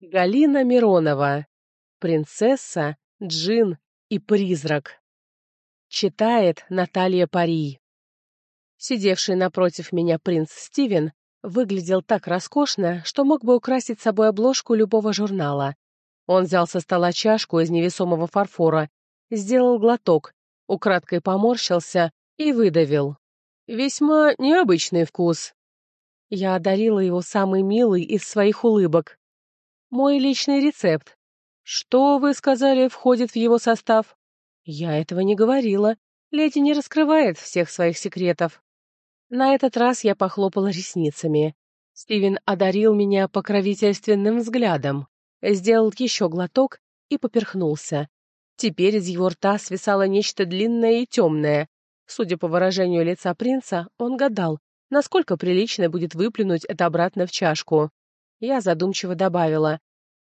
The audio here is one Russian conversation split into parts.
Галина Миронова. Принцесса, джин и призрак. Читает Наталья Пари. Сидевший напротив меня принц Стивен выглядел так роскошно, что мог бы украсить собой обложку любого журнала. Он взял со стола чашку из невесомого фарфора, сделал глоток, украдкой поморщился и выдавил. Весьма необычный вкус. Я одарила его самый милый из своих улыбок. Мой личный рецепт. Что, вы сказали, входит в его состав? Я этого не говорила. Леди не раскрывает всех своих секретов. На этот раз я похлопала ресницами. Стивен одарил меня покровительственным взглядом, сделал еще глоток и поперхнулся. Теперь из его рта свисало нечто длинное и темное. Судя по выражению лица принца, он гадал, насколько прилично будет выплюнуть это обратно в чашку. Я задумчиво добавила.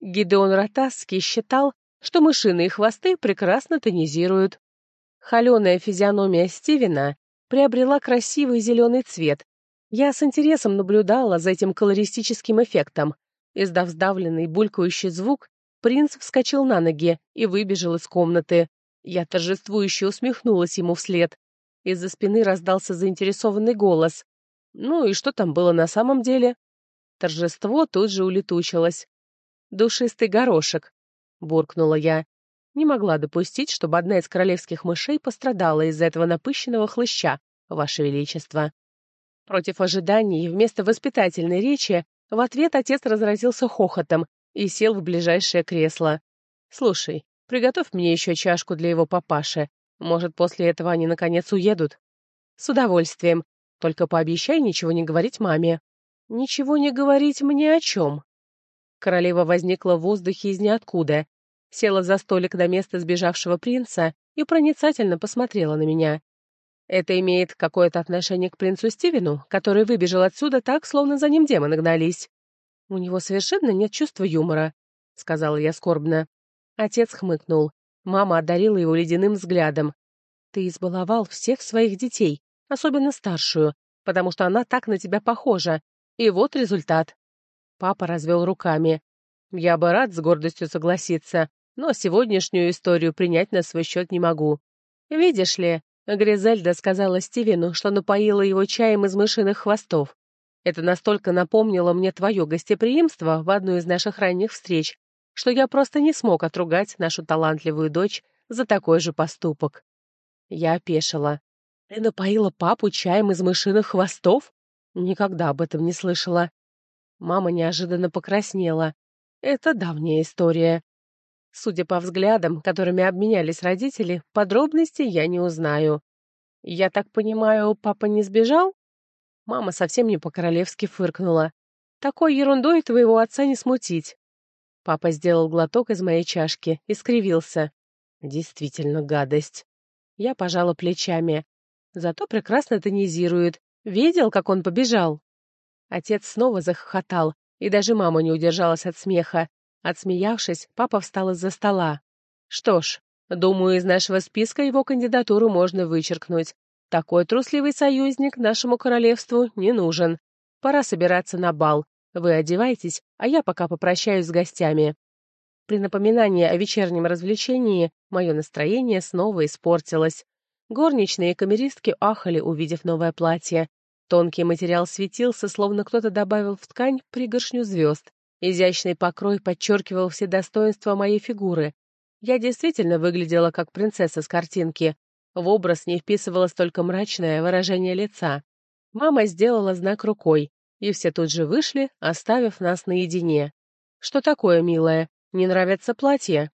Гидеон Ротасский считал, что мышиные хвосты прекрасно тонизируют. Холеная физиономия Стивена приобрела красивый зеленый цвет. Я с интересом наблюдала за этим колористическим эффектом. Издав сдавленный булькающий звук, принц вскочил на ноги и выбежал из комнаты. Я торжествующе усмехнулась ему вслед. Из-за спины раздался заинтересованный голос. Ну и что там было на самом деле? Торжество тут же улетучилось. «Душистый горошек», — буркнула я. Не могла допустить, чтобы одна из королевских мышей пострадала из-за этого напыщенного хлыща, Ваше Величество. Против ожиданий, вместо воспитательной речи, в ответ отец разразился хохотом и сел в ближайшее кресло. «Слушай, приготовь мне еще чашку для его папаши. Может, после этого они, наконец, уедут?» «С удовольствием. Только пообещай ничего не говорить маме». «Ничего не говорить мне о чем?» Королева возникла в воздухе из ниоткуда, села за столик на место сбежавшего принца и проницательно посмотрела на меня. Это имеет какое-то отношение к принцу Стивену, который выбежал отсюда так, словно за ним демоны гнались. «У него совершенно нет чувства юмора», — сказала я скорбно. Отец хмыкнул. Мама одарила его ледяным взглядом. «Ты избаловал всех своих детей, особенно старшую, потому что она так на тебя похожа. И вот результат. Папа развел руками. Я бы рад с гордостью согласиться, но сегодняшнюю историю принять на свой счет не могу. Видишь ли, Гризельда сказала Стивену, что напоила его чаем из мышиных хвостов. Это настолько напомнило мне твое гостеприимство в одну из наших ранних встреч, что я просто не смог отругать нашу талантливую дочь за такой же поступок. Я опешила. Ты напоила папу чаем из мышиных хвостов? Никогда об этом не слышала. Мама неожиданно покраснела. Это давняя история. Судя по взглядам, которыми обменялись родители, подробностей я не узнаю. Я так понимаю, папа не сбежал? Мама совсем не по-королевски фыркнула. Такой ерундой твоего отца не смутить. Папа сделал глоток из моей чашки и скривился. Действительно гадость. Я пожала плечами. Зато прекрасно тонизирует. Видел, как он побежал? Отец снова захохотал, и даже мама не удержалась от смеха. Отсмеявшись, папа встал из-за стола. «Что ж, думаю, из нашего списка его кандидатуру можно вычеркнуть. Такой трусливый союзник нашему королевству не нужен. Пора собираться на бал. Вы одевайтесь, а я пока попрощаюсь с гостями». При напоминании о вечернем развлечении мое настроение снова испортилось. Горничные и камеристки ахали, увидев новое платье. Тонкий материал светился, словно кто-то добавил в ткань пригоршню звезд. Изящный покрой подчеркивал все достоинства моей фигуры. Я действительно выглядела как принцесса с картинки. В образ не вписывалось только мрачное выражение лица. Мама сделала знак рукой, и все тут же вышли, оставив нас наедине. «Что такое, милая? Не нравятся платья?»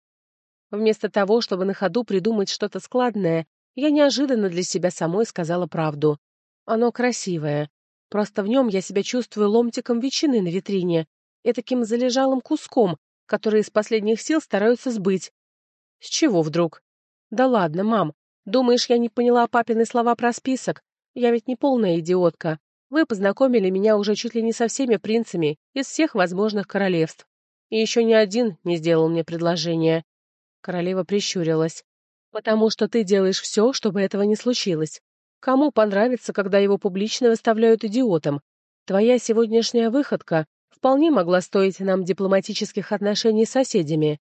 Вместо того, чтобы на ходу придумать что-то складное, я неожиданно для себя самой сказала правду. Оно красивое. Просто в нем я себя чувствую ломтиком ветчины на витрине таким залежалым куском, который из последних сил стараются сбыть. С чего вдруг? Да ладно, мам. Думаешь, я не поняла папины слова про список? Я ведь не полная идиотка. Вы познакомили меня уже чуть ли не со всеми принцами из всех возможных королевств. И еще ни один не сделал мне предложение. Королева прищурилась потому что ты делаешь все, чтобы этого не случилось. Кому понравится, когда его публично выставляют идиотом? Твоя сегодняшняя выходка вполне могла стоить нам дипломатических отношений с соседями.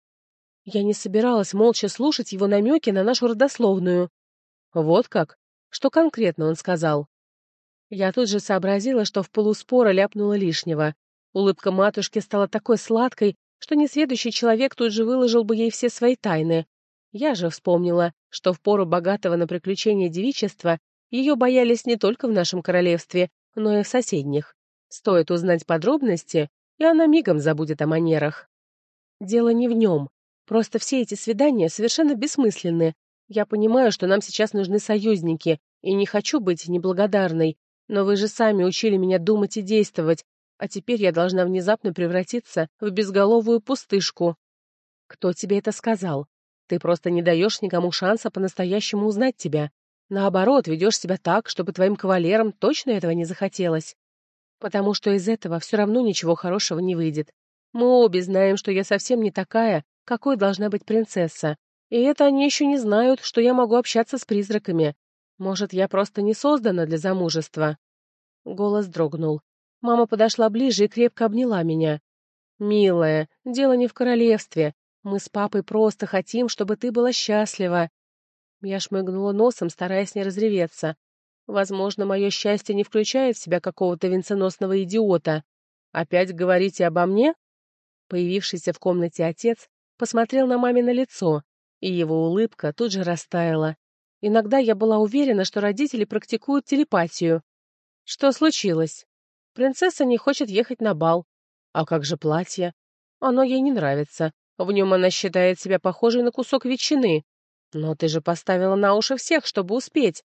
Я не собиралась молча слушать его намеки на нашу родословную. Вот как? Что конкретно он сказал? Я тут же сообразила, что в полуспора ляпнула лишнего. Улыбка матушки стала такой сладкой, что несведущий человек тут же выложил бы ей все свои тайны. Я же вспомнила, что в пору богатого на приключения девичества ее боялись не только в нашем королевстве, но и в соседних. Стоит узнать подробности, и она мигом забудет о манерах. Дело не в нем. Просто все эти свидания совершенно бессмысленны. Я понимаю, что нам сейчас нужны союзники, и не хочу быть неблагодарной, но вы же сами учили меня думать и действовать, а теперь я должна внезапно превратиться в безголовую пустышку. Кто тебе это сказал? Ты просто не даешь никому шанса по-настоящему узнать тебя. Наоборот, ведешь себя так, чтобы твоим кавалерам точно этого не захотелось. Потому что из этого все равно ничего хорошего не выйдет. Мы обе знаем, что я совсем не такая, какой должна быть принцесса. И это они еще не знают, что я могу общаться с призраками. Может, я просто не создана для замужества?» Голос дрогнул. Мама подошла ближе и крепко обняла меня. «Милая, дело не в королевстве. Мы с папой просто хотим, чтобы ты была счастлива». Я шмыгнула носом, стараясь не разреветься. Возможно, мое счастье не включает в себя какого-то венценосного идиота. Опять говорите обо мне? Появившийся в комнате отец посмотрел на мамино лицо, и его улыбка тут же растаяла. Иногда я была уверена, что родители практикуют телепатию. Что случилось? Принцесса не хочет ехать на бал. А как же платье? Оно ей не нравится. В нем она считает себя похожей на кусок ветчины. Но ты же поставила на уши всех, чтобы успеть.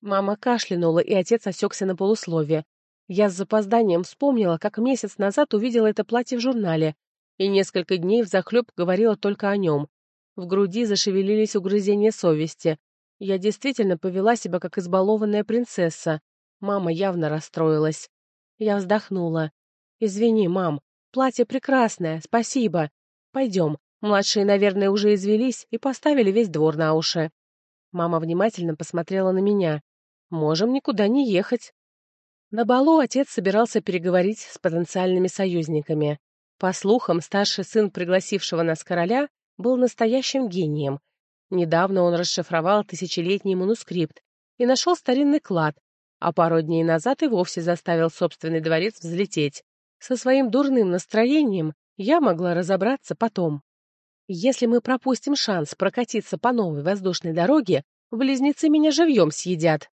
Мама кашлянула, и отец осекся на полуслове. Я с запозданием вспомнила, как месяц назад увидела это платье в журнале, и несколько дней взахлеб говорила только о нем. В груди зашевелились угрызения совести. Я действительно повела себя как избалованная принцесса. Мама явно расстроилась. Я вздохнула. «Извини, мам. Платье прекрасное, спасибо. Пойдем. Младшие, наверное, уже извелись и поставили весь двор на уши». Мама внимательно посмотрела на меня. «Можем никуда не ехать». На балу отец собирался переговорить с потенциальными союзниками. По слухам, старший сын пригласившего нас короля был настоящим гением, Недавно он расшифровал тысячелетний манускрипт и нашел старинный клад, а пару дней назад и вовсе заставил собственный дворец взлететь. Со своим дурным настроением я могла разобраться потом. Если мы пропустим шанс прокатиться по новой воздушной дороге, близнецы меня живьем съедят.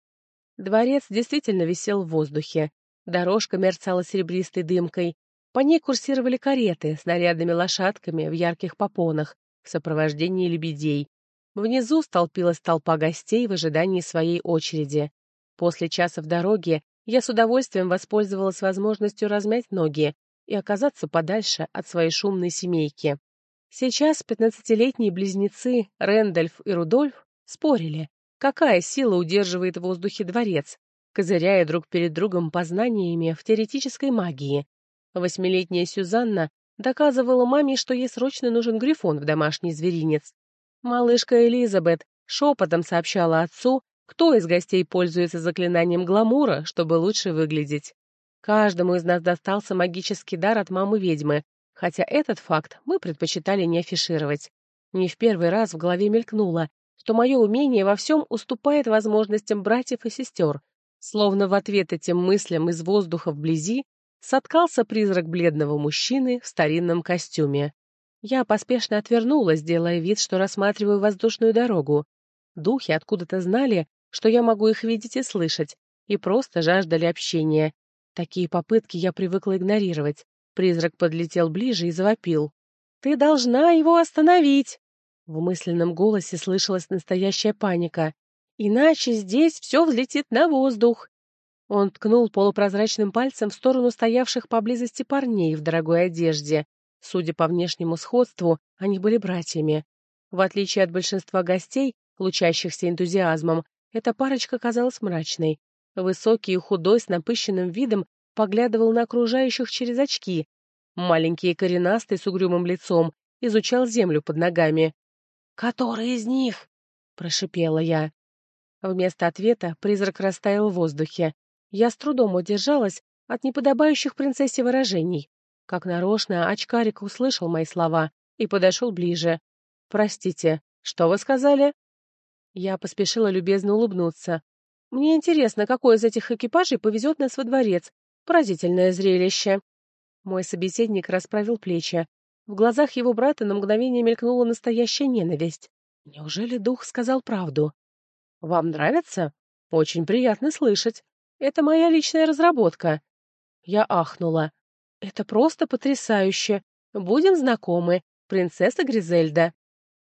Дворец действительно висел в воздухе. Дорожка мерцала серебристой дымкой. По ней курсировали кареты с нарядными лошадками в ярких попонах в сопровождении лебедей. Внизу столпилась толпа гостей в ожидании своей очереди. После часа в дороге я с удовольствием воспользовалась возможностью размять ноги и оказаться подальше от своей шумной семейки. Сейчас пятнадцатилетние близнецы Рэндольф и Рудольф спорили, какая сила удерживает в воздухе дворец, козыряя друг перед другом познаниями в теоретической магии. Восьмилетняя Сюзанна доказывала маме, что ей срочно нужен грифон в домашний зверинец, Малышка Элизабет шепотом сообщала отцу, кто из гостей пользуется заклинанием гламура, чтобы лучше выглядеть. Каждому из нас достался магический дар от мамы-ведьмы, хотя этот факт мы предпочитали не афишировать. Не в первый раз в голове мелькнуло, что мое умение во всем уступает возможностям братьев и сестер. Словно в ответ этим мыслям из воздуха вблизи соткался призрак бледного мужчины в старинном костюме. Я поспешно отвернулась, делая вид, что рассматриваю воздушную дорогу. Духи откуда-то знали, что я могу их видеть и слышать, и просто жаждали общения. Такие попытки я привыкла игнорировать. Призрак подлетел ближе и завопил. «Ты должна его остановить!» В мысленном голосе слышалась настоящая паника. «Иначе здесь все взлетит на воздух!» Он ткнул полупрозрачным пальцем в сторону стоявших поблизости парней в дорогой одежде. Судя по внешнему сходству, они были братьями. В отличие от большинства гостей, лучащихся энтузиазмом, эта парочка казалась мрачной. Высокий и худой, с напыщенным видом, поглядывал на окружающих через очки. Маленький и коренастый, с угрюмым лицом, изучал землю под ногами. «Который из них?» — прошипела я. Вместо ответа призрак растаял в воздухе. Я с трудом удержалась от неподобающих принцессе выражений. Как нарочно, очкарик услышал мои слова и подошел ближе. «Простите, что вы сказали?» Я поспешила любезно улыбнуться. «Мне интересно, какой из этих экипажей повезет нас во дворец. Поразительное зрелище». Мой собеседник расправил плечи. В глазах его брата на мгновение мелькнула настоящая ненависть. Неужели дух сказал правду? «Вам нравится? Очень приятно слышать. Это моя личная разработка». Я ахнула. «Это просто потрясающе. Будем знакомы. Принцесса Гризельда».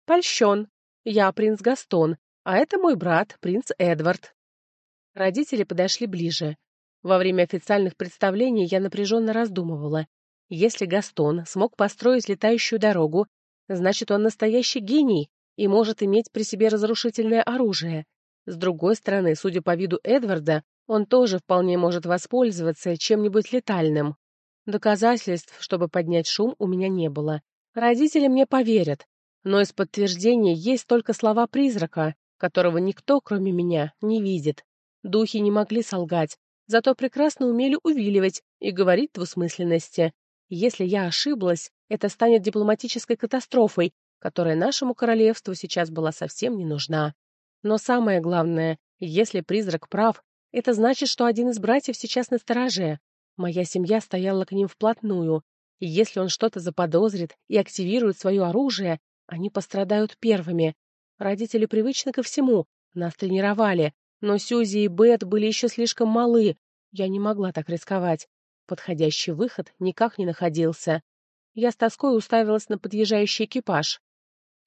«Польщен. Я принц Гастон, а это мой брат, принц Эдвард». Родители подошли ближе. Во время официальных представлений я напряженно раздумывала. Если Гастон смог построить летающую дорогу, значит, он настоящий гений и может иметь при себе разрушительное оружие. С другой стороны, судя по виду Эдварда, он тоже вполне может воспользоваться чем-нибудь летальным. Доказательств, чтобы поднять шум, у меня не было. Родители мне поверят, но из подтверждения есть только слова призрака, которого никто, кроме меня, не видит. Духи не могли солгать, зато прекрасно умели увиливать и говорить двусмысленности. Если я ошиблась, это станет дипломатической катастрофой, которая нашему королевству сейчас была совсем не нужна. Но самое главное, если призрак прав, это значит, что один из братьев сейчас на стороже. Моя семья стояла к ним вплотную, и если он что-то заподозрит и активирует свое оружие, они пострадают первыми. Родители привычны ко всему, нас тренировали, но Сьюзи и Бет были еще слишком малы. Я не могла так рисковать. Подходящий выход никак не находился. Я с тоской уставилась на подъезжающий экипаж.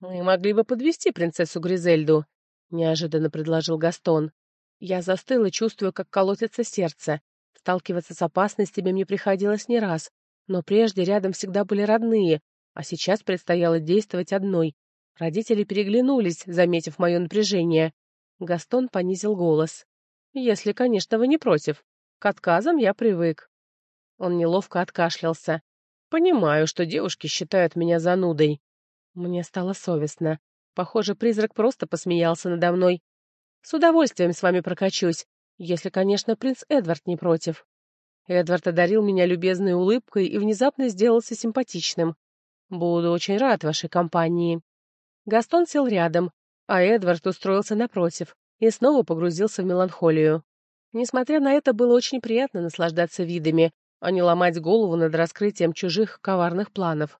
«Мы могли бы подвести принцессу Гризельду», — неожиданно предложил Гастон. Я застыла, чувствуя, как колотится сердце. Сталкиваться с опасностями мне приходилось не раз, но прежде рядом всегда были родные, а сейчас предстояло действовать одной. Родители переглянулись, заметив мое напряжение. Гастон понизил голос. «Если, конечно, вы не против. К отказам я привык». Он неловко откашлялся. «Понимаю, что девушки считают меня занудой». Мне стало совестно. Похоже, призрак просто посмеялся надо мной. «С удовольствием с вами прокачусь, если, конечно, принц Эдвард не против». Эдвард одарил меня любезной улыбкой и внезапно сделался симпатичным. «Буду очень рад вашей компании». Гастон сел рядом, а Эдвард устроился напротив и снова погрузился в меланхолию. Несмотря на это, было очень приятно наслаждаться видами, а не ломать голову над раскрытием чужих коварных планов.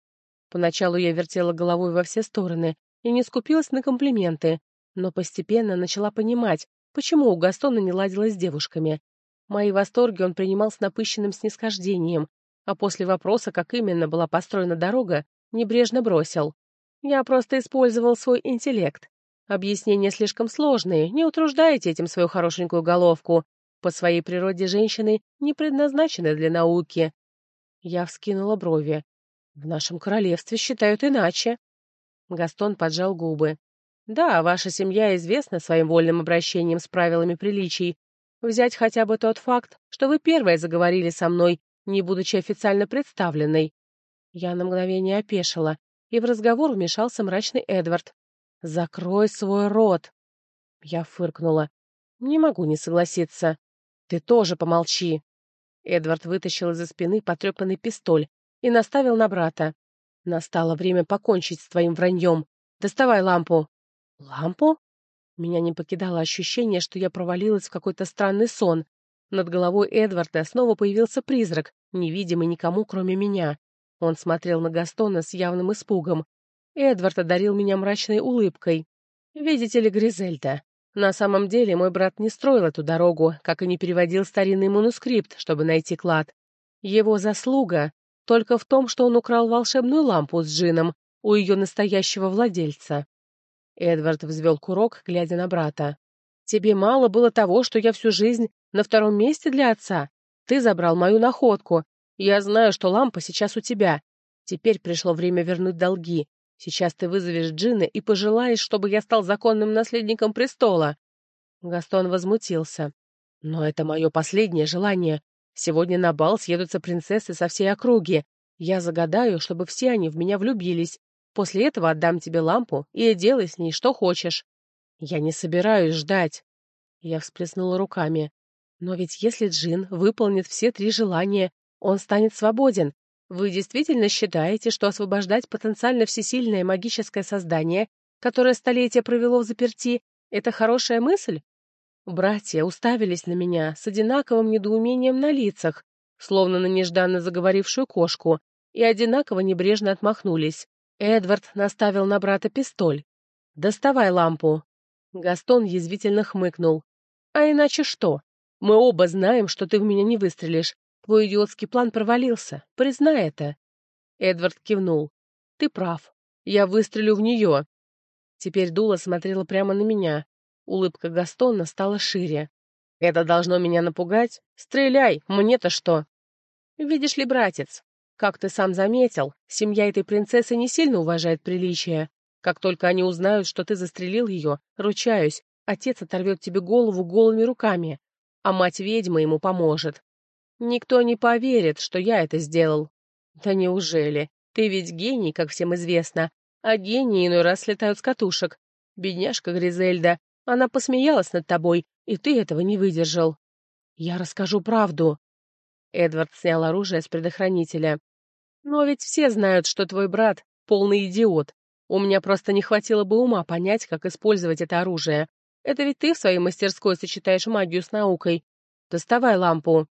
Поначалу я вертела головой во все стороны и не скупилась на комплименты, но постепенно начала понимать, почему у Гастона не ладилось с девушками. Мои восторги он принимал с напыщенным снисхождением, а после вопроса, как именно была построена дорога, небрежно бросил. Я просто использовал свой интеллект. Объяснения слишком сложные, не утруждайте этим свою хорошенькую головку. По своей природе женщины не предназначены для науки. Я вскинула брови. В нашем королевстве считают иначе. Гастон поджал губы. Да, ваша семья известна своим вольным обращением с правилами приличий. Взять хотя бы тот факт, что вы первая заговорили со мной, не будучи официально представленной. Я на мгновение опешила, и в разговор вмешался мрачный Эдвард. «Закрой свой рот!» Я фыркнула. «Не могу не согласиться. Ты тоже помолчи!» Эдвард вытащил из-за спины потрепанный пистоль и наставил на брата. «Настало время покончить с твоим враньем. Доставай лампу!» «Лампу?» Меня не покидало ощущение, что я провалилась в какой-то странный сон. Над головой Эдварда снова появился призрак, невидимый никому, кроме меня. Он смотрел на Гастона с явным испугом. Эдвард одарил меня мрачной улыбкой. «Видите ли, Гризельда, на самом деле мой брат не строил эту дорогу, как и не переводил старинный манускрипт, чтобы найти клад. Его заслуга только в том, что он украл волшебную лампу с джином у ее настоящего владельца». Эдвард взвел курок, глядя на брата. «Тебе мало было того, что я всю жизнь на втором месте для отца? Ты забрал мою находку. Я знаю, что лампа сейчас у тебя. Теперь пришло время вернуть долги. Сейчас ты вызовешь Джина и пожелаешь, чтобы я стал законным наследником престола». Гастон возмутился. «Но это мое последнее желание. Сегодня на бал съедутся принцессы со всей округи. Я загадаю, чтобы все они в меня влюбились. После этого отдам тебе лампу и делай с ней что хочешь». «Я не собираюсь ждать». Я всплеснула руками. «Но ведь если Джин выполнит все три желания, он станет свободен. Вы действительно считаете, что освобождать потенциально всесильное магическое создание, которое столетие провело в заперти, это хорошая мысль? Братья уставились на меня с одинаковым недоумением на лицах, словно на нежданно заговорившую кошку, и одинаково небрежно отмахнулись. Эдвард наставил на брата пистоль. «Доставай лампу». Гастон язвительно хмыкнул. «А иначе что? Мы оба знаем, что ты в меня не выстрелишь. Твой идиотский план провалился. Признай это». Эдвард кивнул. «Ты прав. Я выстрелю в нее». Теперь Дула смотрела прямо на меня. Улыбка Гастона стала шире. «Это должно меня напугать? Стреляй! Мне-то что?» «Видишь ли, братец, как ты сам заметил, семья этой принцессы не сильно уважает приличия. Как только они узнают, что ты застрелил ее, ручаюсь, отец оторвет тебе голову голыми руками, а мать ведьмы ему поможет. Никто не поверит, что я это сделал. Да неужели? Ты ведь гений, как всем известно, а гении иной раз слетают с катушек. Бедняжка Гризельда, она посмеялась над тобой, и ты этого не выдержал. Я расскажу правду. Эдвард снял оружие с предохранителя. Но ведь все знают, что твой брат — полный идиот. У меня просто не хватило бы ума понять, как использовать это оружие. Это ведь ты в своей мастерской сочетаешь магию с наукой. Доставай лампу.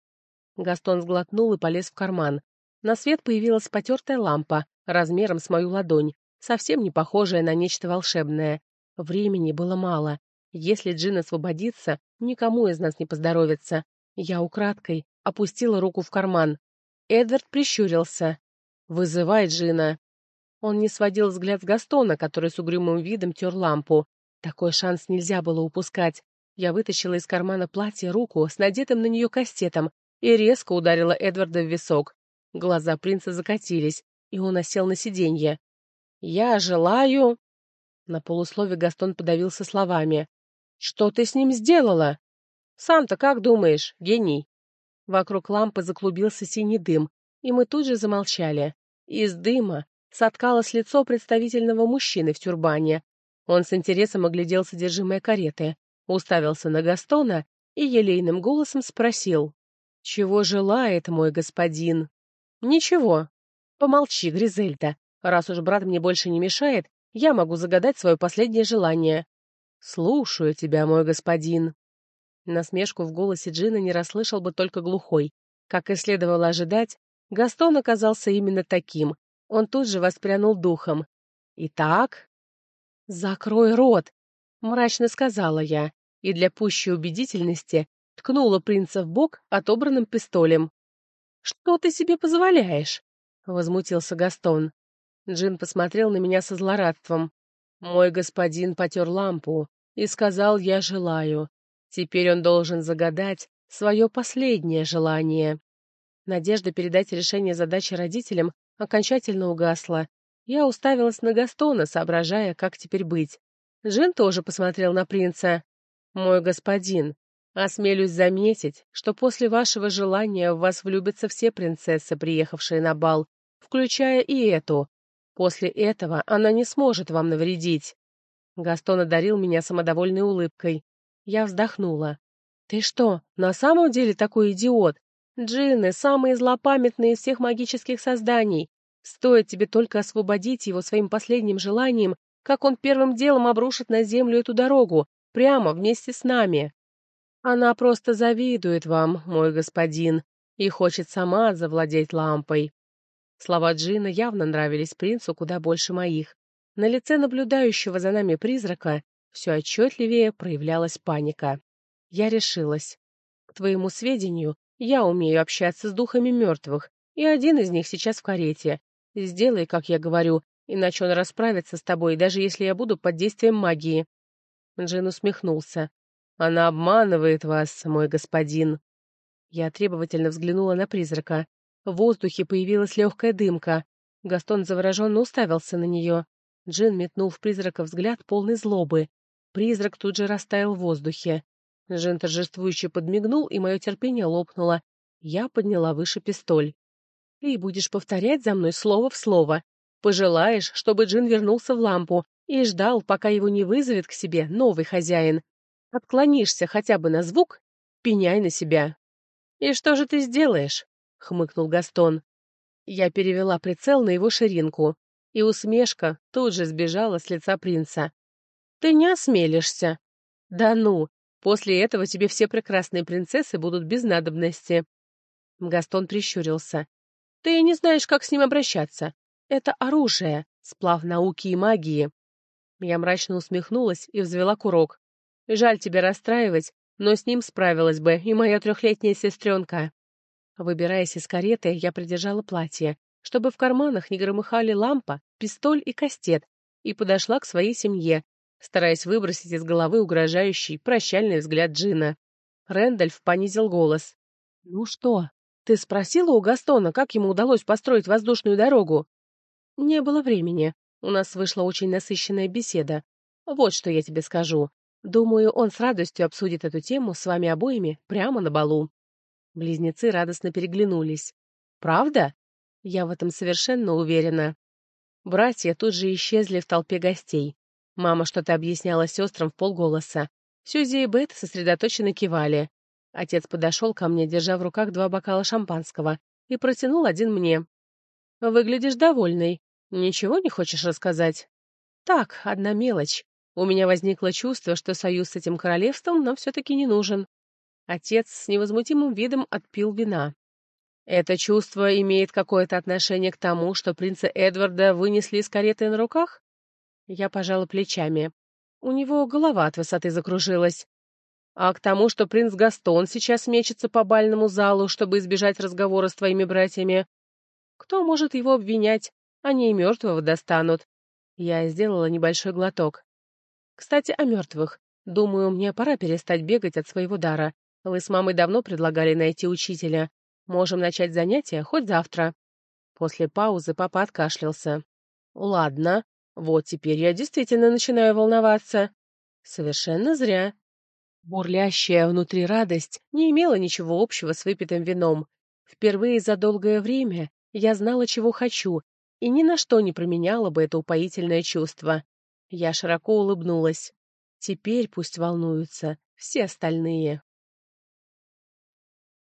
Гастон сглотнул и полез в карман. На свет появилась потертая лампа, размером с мою ладонь, совсем не похожая на нечто волшебное. Времени было мало. Если Джин освободится, никому из нас не поздоровится. Я украдкой опустила руку в карман. Эдвард прищурился. «Вызывай Джина». Он не сводил взгляд с Гастона, который с угрюмым видом тер лампу. Такой шанс нельзя было упускать. Я вытащила из кармана платья руку с надетым на нее кастетом и резко ударила Эдварда в висок. Глаза принца закатились, и он осел на сиденье. «Я желаю...» На полуслове Гастон подавился словами. «Что ты с ним сделала?» «Сам-то как думаешь, гений?» Вокруг лампы заклубился синий дым, и мы тут же замолчали. Из дыма соткалось лицо представительного мужчины в тюрбане. Он с интересом оглядел содержимое кареты, уставился на Гастона и елейным голосом спросил. «Чего желает мой господин?» «Ничего. Помолчи, Гризельда. Раз уж брат мне больше не мешает, я могу загадать свое последнее желание. «Слушаю тебя, мой господин». Насмешку в голосе Джина не расслышал бы только глухой. Как и следовало ожидать, Гастон оказался именно таким. Он тут же воспрянул духом. «Итак...» «Закрой рот!» — мрачно сказала я, и для пущей убедительности ткнула принца в бок отобранным пистолем. «Что ты себе позволяешь?» — возмутился Гастон. Джин посмотрел на меня со злорадством. Мой господин потер лампу и сказал «я желаю». Теперь он должен загадать свое последнее желание. Надежда передать решение задачи родителям окончательно угасла. Я уставилась на Гастона, соображая, как теперь быть. Джин тоже посмотрел на принца. «Мой господин, осмелюсь заметить, что после вашего желания в вас влюбятся все принцессы, приехавшие на бал, включая и эту. После этого она не сможет вам навредить. Гастон одарил меня самодовольной улыбкой. Я вздохнула. «Ты что, на самом деле такой идиот? Джинны — самые злопамятные из всех магических созданий. Стоит тебе только освободить его своим последним желанием, как он первым делом обрушит на землю эту дорогу, прямо вместе с нами. Она просто завидует вам, мой господин, и хочет сама завладеть лампой. Слова Джина явно нравились принцу куда больше моих. На лице наблюдающего за нами призрака все отчетливее проявлялась паника. Я решилась. К твоему сведению, я умею общаться с духами мертвых, и один из них сейчас в карете. Сделай, как я говорю, иначе он расправится с тобой, даже если я буду под действием магии. Джин усмехнулся. Она обманывает вас, мой господин. Я требовательно взглянула на призрака. В воздухе появилась легкая дымка. Гастон завороженно уставился на нее. Джин метнул в призрака взгляд полный злобы. Призрак тут же растаял в воздухе. Джин торжествующе подмигнул, и мое терпение лопнуло. Я подняла выше пистоль. «Ты будешь повторять за мной слово в слово. Пожелаешь, чтобы Джин вернулся в лампу и ждал, пока его не вызовет к себе новый хозяин. Отклонишься хотя бы на звук, пеняй на себя». «И что же ты сделаешь?» — хмыкнул Гастон. Я перевела прицел на его ширинку, и усмешка тут же сбежала с лица принца. «Ты не осмелишься!» «Да ну! После этого тебе все прекрасные принцессы будут без надобности!» Гастон прищурился. «Ты не знаешь, как с ним обращаться. Это оружие, сплав науки и магии». Я мрачно усмехнулась и взвела курок. «Жаль тебя расстраивать, но с ним справилась бы и моя трехлетняя сестренка». Выбираясь из кареты, я придержала платье, чтобы в карманах не громыхали лампа, пистоль и кастет, и подошла к своей семье, стараясь выбросить из головы угрожающий, прощальный взгляд Джина. Рэндальф понизил голос. «Ну что, ты спросила у Гастона, как ему удалось построить воздушную дорогу?» «Не было времени. У нас вышла очень насыщенная беседа. Вот что я тебе скажу. Думаю, он с радостью обсудит эту тему с вами обоими прямо на балу». Близнецы радостно переглянулись. «Правда?» Я в этом совершенно уверена. Братья тут же исчезли в толпе гостей. Мама что-то объясняла сестрам в полголоса. Сюзи и Бет сосредоточенно кивали. Отец подошел ко мне, держа в руках два бокала шампанского, и протянул один мне. «Выглядишь довольной. Ничего не хочешь рассказать?» «Так, одна мелочь. У меня возникло чувство, что союз с этим королевством нам все-таки не нужен». Отец с невозмутимым видом отпил вина. Это чувство имеет какое-то отношение к тому, что принца Эдварда вынесли из кареты на руках? Я пожала плечами. У него голова от высоты закружилась. А к тому, что принц Гастон сейчас мечется по бальному залу, чтобы избежать разговора с твоими братьями. Кто может его обвинять? Они и мертвого достанут. Я сделала небольшой глоток. Кстати, о мертвых. Думаю, мне пора перестать бегать от своего дара. Вы с мамой давно предлагали найти учителя. Можем начать занятия хоть завтра». После паузы папа откашлялся. «Ладно, вот теперь я действительно начинаю волноваться. Совершенно зря». Бурлящая внутри радость не имела ничего общего с выпитым вином. Впервые за долгое время я знала, чего хочу, и ни на что не променяла бы это упоительное чувство. Я широко улыбнулась. Теперь пусть волнуются все остальные.